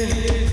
Yeah.